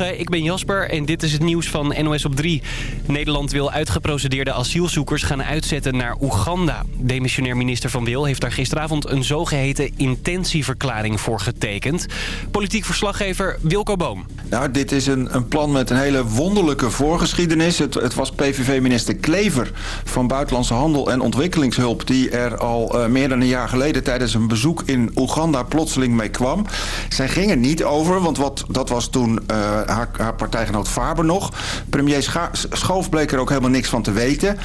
Ik ben Jasper en dit is het nieuws van NOS op 3. Nederland wil uitgeprocedeerde asielzoekers gaan uitzetten naar Oeganda. Demissionair minister Van Wil heeft daar gisteravond een zogeheten intentieverklaring voor getekend. Politiek verslaggever Wilco Boom. Nou, dit is een, een plan met een hele wonderlijke voorgeschiedenis. Het, het was PVV-minister Klever van Buitenlandse Handel en Ontwikkelingshulp... die er al uh, meer dan een jaar geleden tijdens een bezoek in Oeganda plotseling mee kwam. Zij ging er niet over, want wat, dat was toen uh, haar, haar partijgenoot Faber nog. Premier Schoof bleek er ook helemaal niks van te weten.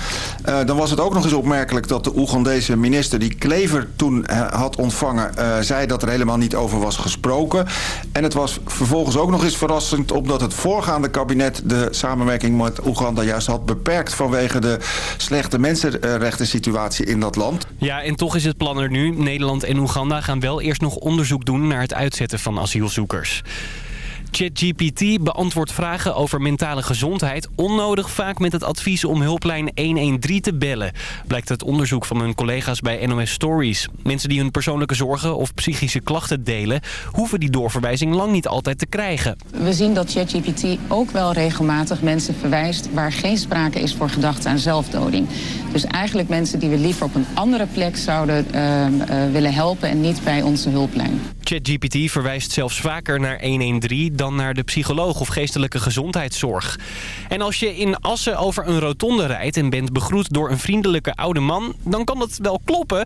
Uh, dan was het ook nog eens opmerkelijk dat de Oegandese minister... die Klever toen had ontvangen, zei dat er helemaal niet over was gesproken. En het was vervolgens ook nog eens verrassend... omdat het voorgaande kabinet de samenwerking met Oeganda juist had beperkt... vanwege de slechte mensenrechten situatie in dat land. Ja, en toch is het plan er nu. Nederland en Oeganda gaan wel eerst nog onderzoek doen... naar het uitzetten van asielzoekers. ChatGPT beantwoordt vragen over mentale gezondheid... onnodig vaak met het advies om hulplijn 113 te bellen. Blijkt uit onderzoek van hun collega's bij NOS Stories. Mensen die hun persoonlijke zorgen of psychische klachten delen... hoeven die doorverwijzing lang niet altijd te krijgen. We zien dat ChatGPT ook wel regelmatig mensen verwijst... waar geen sprake is voor gedachten aan zelfdoding. Dus eigenlijk mensen die we liever op een andere plek zouden uh, uh, willen helpen... en niet bij onze hulplijn. ChatGPT verwijst zelfs vaker naar 113 dan naar de psycholoog of geestelijke gezondheidszorg. En als je in Assen over een rotonde rijdt en bent begroet door een vriendelijke oude man... dan kan dat wel kloppen.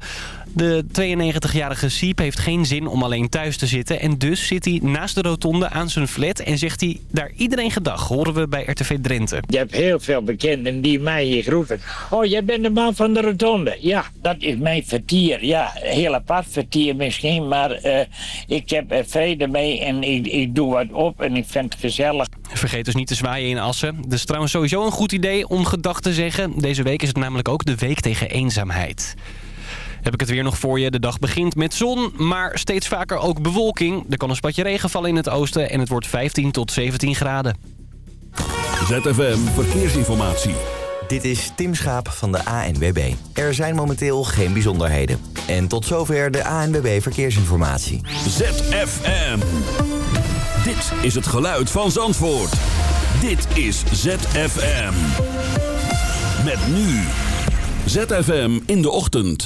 De 92-jarige Siep heeft geen zin om alleen thuis te zitten... en dus zit hij naast de rotonde aan zijn flat en zegt hij daar iedereen gedag... horen we bij RTV Drenthe. Je hebt heel veel bekenden die mij hier groeten. Oh, jij bent de man van de rotonde. Ja, dat is mijn vertier. Ja, heel apart vertier misschien, maar uh, ik heb er vrede mee en ik, ik doe wat op en ik vind het gezellig. Vergeet dus niet te zwaaien in Assen. Het is trouwens sowieso een goed idee om gedag te zeggen. Deze week is het namelijk ook de week tegen eenzaamheid. Heb ik het weer nog voor je. De dag begint met zon, maar steeds vaker ook bewolking. Er kan een spatje regen vallen in het oosten en het wordt 15 tot 17 graden. ZFM Verkeersinformatie. Dit is Tim Schaap van de ANWB. Er zijn momenteel geen bijzonderheden. En tot zover de ANWB Verkeersinformatie. ZFM. Dit is het geluid van Zandvoort. Dit is ZFM. Met nu. ZFM in de ochtend.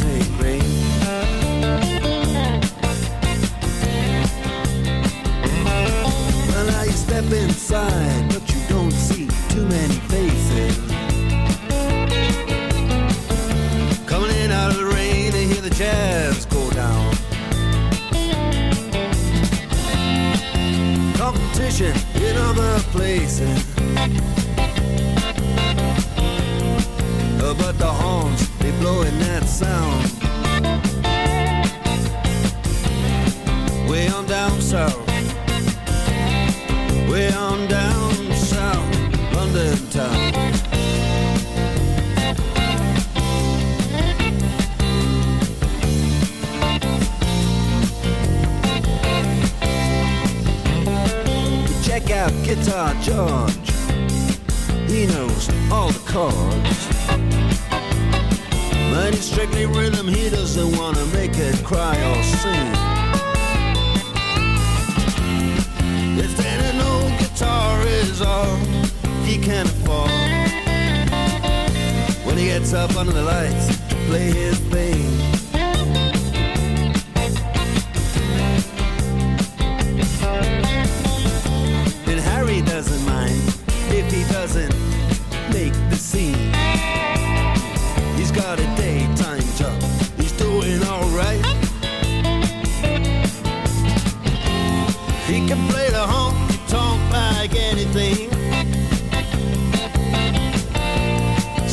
inside, but you don't see too many faces Coming in out of the rain and hear the jazz go down. Competition in other places. But the horns, they blowing that sound. Way on down south. Guitar George. He knows all the chords. But it's strictly rhythm, he doesn't want to make it cry or sing. If then an guitar is all he can afford. When he gets up under the lights to play his thing.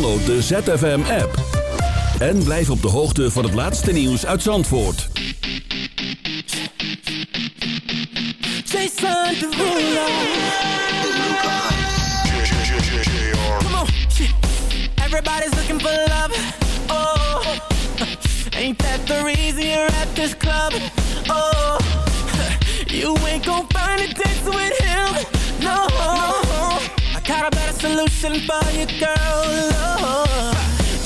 Download de ZFM-app. En blijf op de hoogte van het laatste nieuws uit Zandvoort. Jason Derulo. Come on. Everybody's looking for love. Oh. Ain't that the reason you're at this club? Oh. You ain't gonna find a dance with him. no. Got a better solution for you, girl. Lord.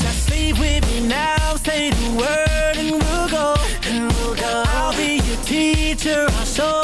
Just leave with me now. Say the word and we'll go. And we'll go. I'll be your teacher. I'll show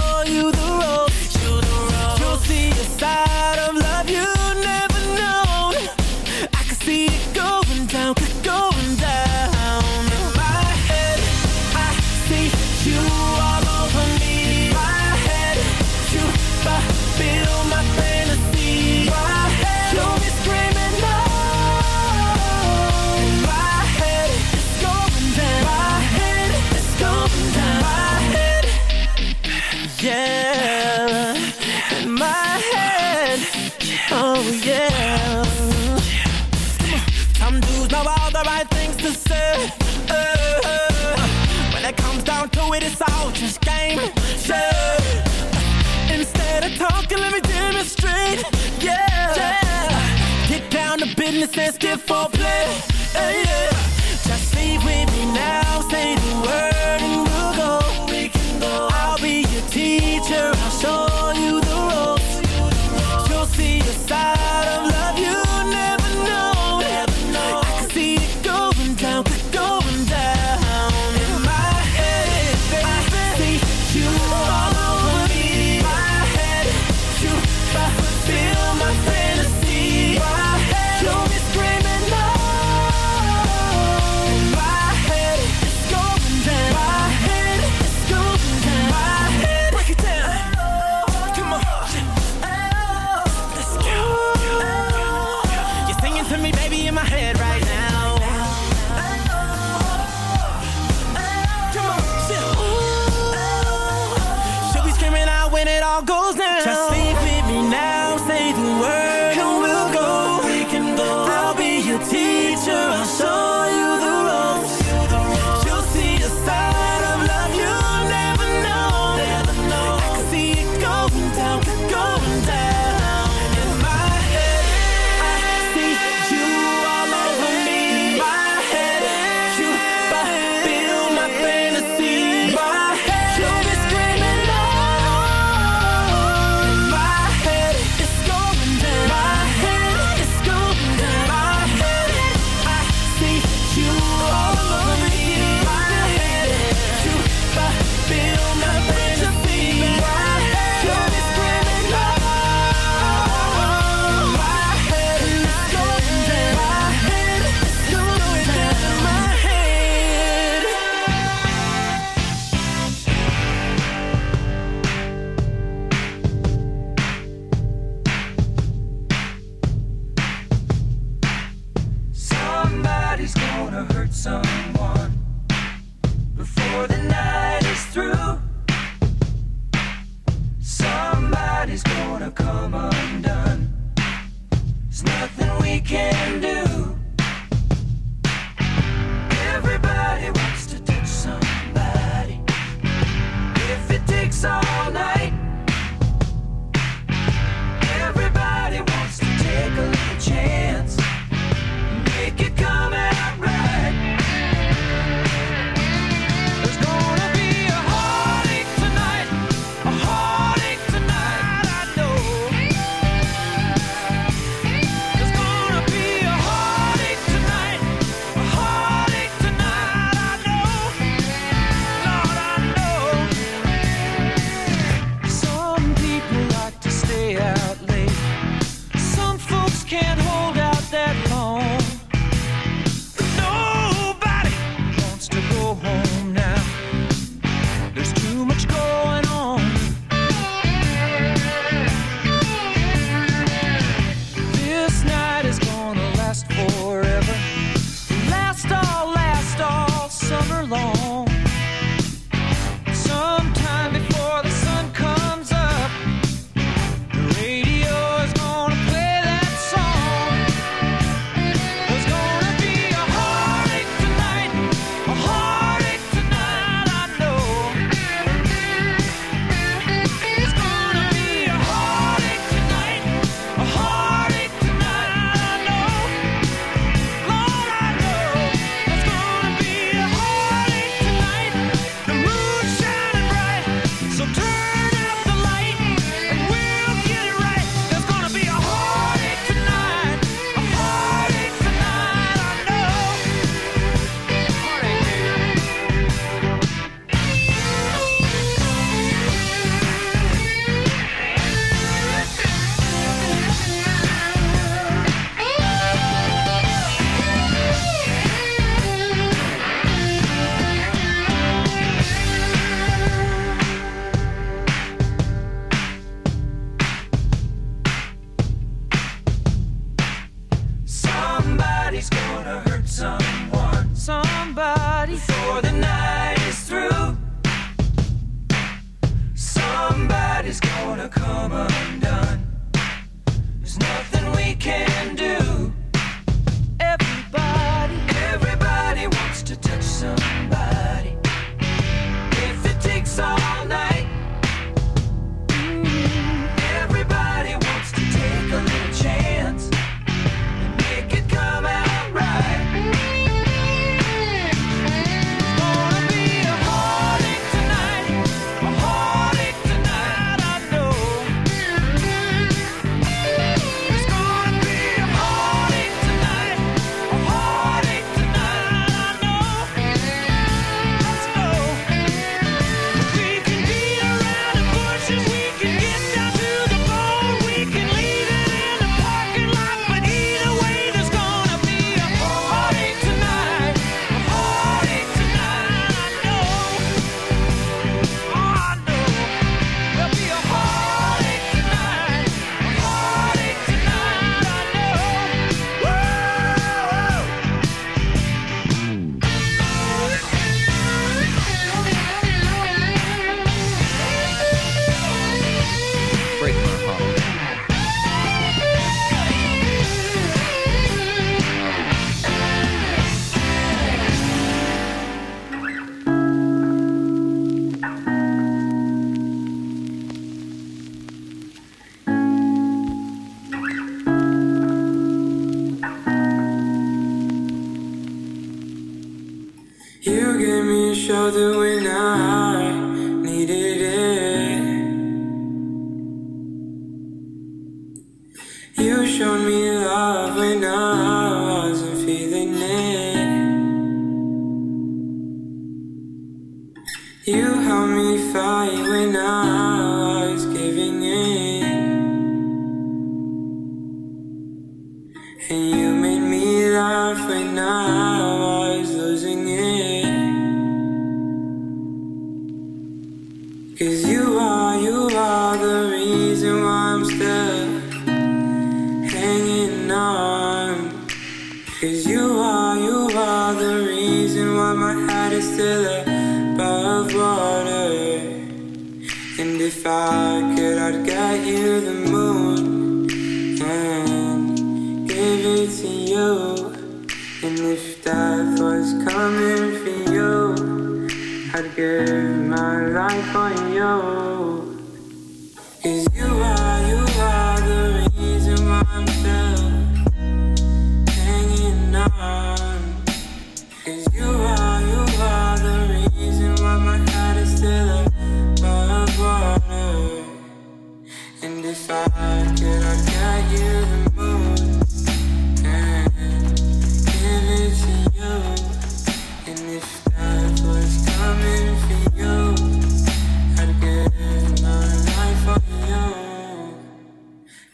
sensitive for play. Hey, yeah.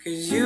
Cause you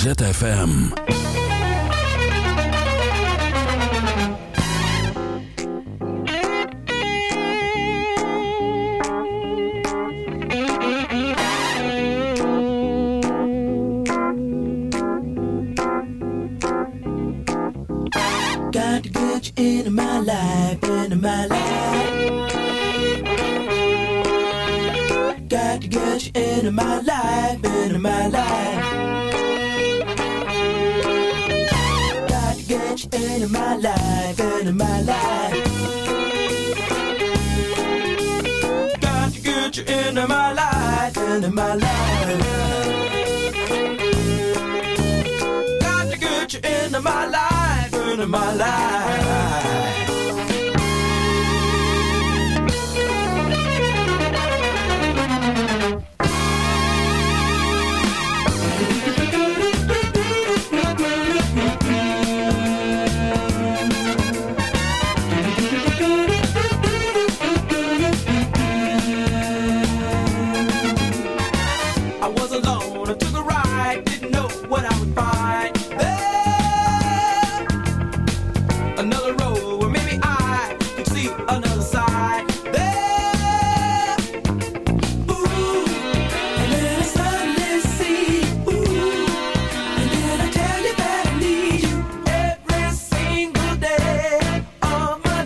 ZFM.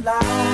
alive.